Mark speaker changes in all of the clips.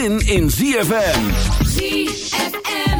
Speaker 1: zin in ZFM.
Speaker 2: ZFM.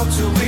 Speaker 3: Out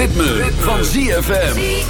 Speaker 1: ritme, van ZFM.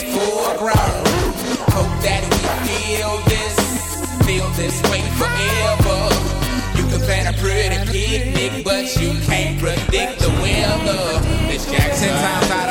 Speaker 4: Hope that we feel this, feel this way forever. You can plan a pretty picnic, but you can't predict the weather. Miss Jackson, times out.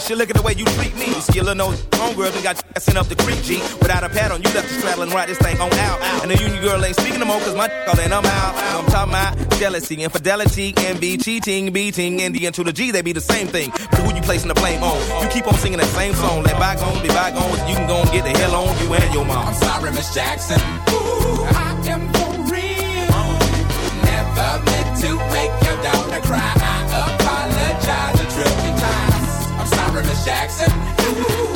Speaker 5: She look at the way you treat me. Little no homegirl done got sent up the creek, G. Without a pad on, you left the straddle and ride this thing on out. And the union girl ain't speaking no more, cause my all and I'm out. I'm talking about jealousy, infidelity, envy, cheating, beating, and the to the G, they be the same thing. But who you placing the blame on? You keep on singing that same song. Let bygones be bygones. You can go and get the hell on you and your mom.
Speaker 4: I'm sorry, Miss Jackson. Ooh,
Speaker 6: Jackson. Ooh.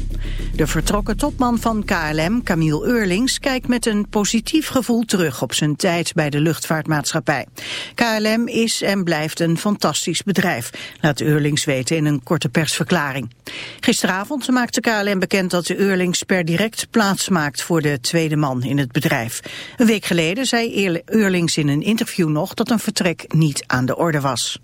Speaker 7: De vertrokken topman van KLM, Camille Eurlings, kijkt met een positief gevoel terug op zijn tijd bij de luchtvaartmaatschappij. KLM is en blijft een fantastisch bedrijf, laat Eurlings weten in een korte persverklaring. Gisteravond maakte KLM bekend dat de Eurlings per direct plaats maakt voor de tweede man in het bedrijf. Een week geleden zei Eurlings in een interview nog dat een vertrek niet aan de orde was.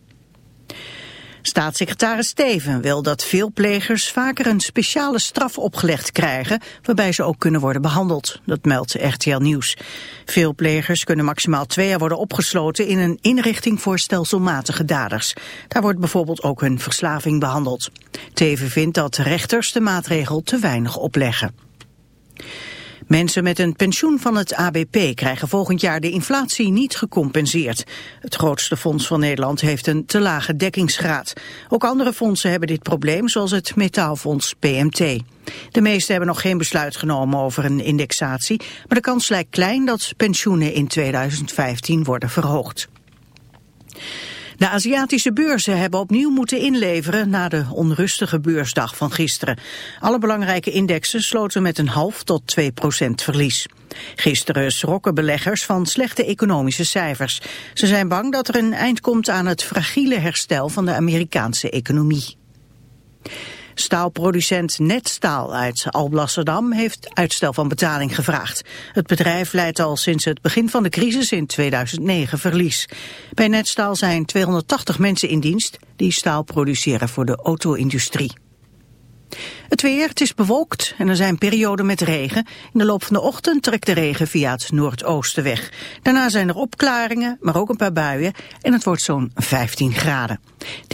Speaker 7: Staatssecretaris Steven wil dat veel plegers vaker een speciale straf opgelegd krijgen, waarbij ze ook kunnen worden behandeld. Dat meldt RTL Nieuws. Veel plegers kunnen maximaal twee jaar worden opgesloten in een inrichting voor stelselmatige daders. Daar wordt bijvoorbeeld ook hun verslaving behandeld. Teven vindt dat rechters de maatregel te weinig opleggen. Mensen met een pensioen van het ABP krijgen volgend jaar de inflatie niet gecompenseerd. Het grootste fonds van Nederland heeft een te lage dekkingsgraad. Ook andere fondsen hebben dit probleem, zoals het metaalfonds PMT. De meeste hebben nog geen besluit genomen over een indexatie, maar de kans lijkt klein dat pensioenen in 2015 worden verhoogd. De Aziatische beurzen hebben opnieuw moeten inleveren na de onrustige beursdag van gisteren. Alle belangrijke indexen sloten met een half tot 2 procent verlies. Gisteren schrokken beleggers van slechte economische cijfers. Ze zijn bang dat er een eind komt aan het fragiele herstel van de Amerikaanse economie. Staalproducent Netstaal uit Alblasserdam heeft uitstel van betaling gevraagd. Het bedrijf leidt al sinds het begin van de crisis in 2009 verlies. Bij Netstaal zijn 280 mensen in dienst die staal produceren voor de auto-industrie. Het weer, het is bewolkt en er zijn perioden met regen. In de loop van de ochtend trekt de regen via het noordoosten weg. Daarna zijn er opklaringen, maar ook een paar buien en het wordt zo'n 15 graden. Dit